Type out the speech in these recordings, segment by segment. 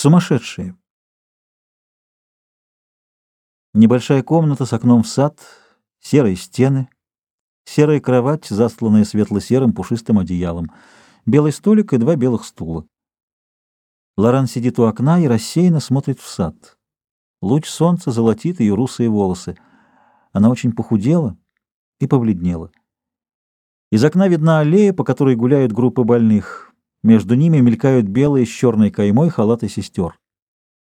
Сумасшедшие. Небольшая комната с окном в сад, серые стены, серая кровать, застланная светло-серым пушистым одеялом, белый столик и два белых стула. Лоран сидит у окна и рассеянно смотрит в сад. Луч солнца золотит ее русые волосы. Она очень похудела и побледнела. Из окна видна аллея, по которой гуляют группы больных. Между ними мелькают белые с черной каймой халаты сестер.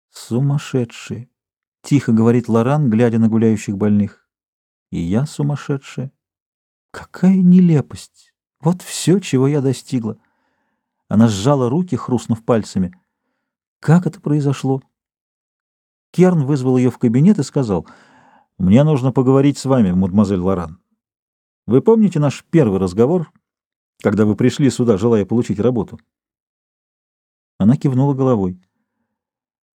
«Сумасшедшие!» — тихо говорит Лоран, глядя на гуляющих больных. «И я сумасшедшая. Какая нелепость! Вот все, чего я достигла!» Она сжала руки, хрустнув пальцами. «Как это произошло?» Керн вызвал ее в кабинет и сказал, «Мне нужно поговорить с вами, мадемуазель Лоран. Вы помните наш первый разговор, когда вы пришли сюда, желая получить работу?» Она кивнула головой.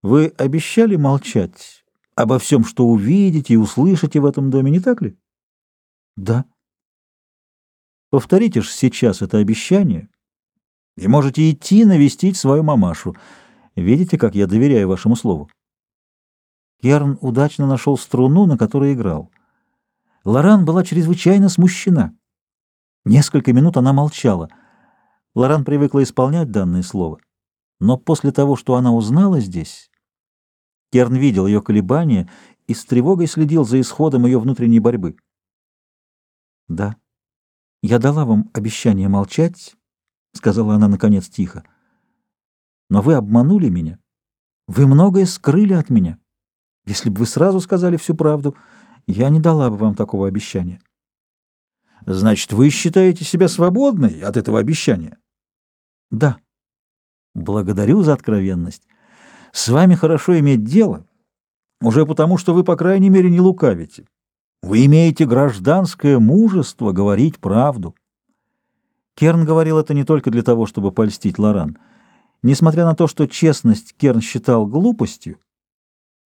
«Вы обещали молчать обо всем, что увидите и услышите в этом доме, не так ли?» «Да». «Повторите же сейчас это обещание, и можете идти навестить свою мамашу. Видите, как я доверяю вашему слову?» Керн удачно нашел струну, на которой играл. Лоран была чрезвычайно смущена. Несколько минут она молчала. Лоран привыкла исполнять данное слово. Но после того, что она узнала здесь, Керн видел ее колебания и с тревогой следил за исходом ее внутренней борьбы. «Да, я дала вам обещание молчать», — сказала она наконец тихо. «Но вы обманули меня. Вы многое скрыли от меня. Если бы вы сразу сказали всю правду, я не дала бы вам такого обещания». «Значит, вы считаете себя свободной от этого обещания?» «Да». «Благодарю за откровенность. С вами хорошо иметь дело, уже потому, что вы, по крайней мере, не лукавите. Вы имеете гражданское мужество говорить правду. Керн говорил это не только для того, чтобы польстить Лоран. Несмотря на то, что честность Керн считал глупостью,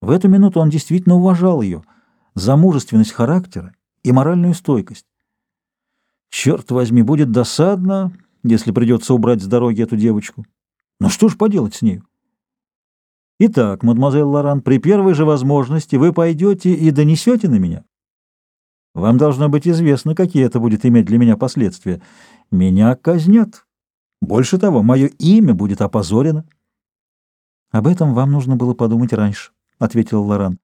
в эту минуту он действительно уважал ее за мужественность характера и моральную стойкость. Черт возьми, будет досадно, если придется убрать с дороги эту девочку. Но что ж поделать с нею? Итак, мадемуазель Лоран, при первой же возможности вы пойдете и донесете на меня. Вам должно быть известно, какие это будет иметь для меня последствия. Меня казнят. Больше того, мое имя будет опозорено. Об этом вам нужно было подумать раньше, — ответил Лоран.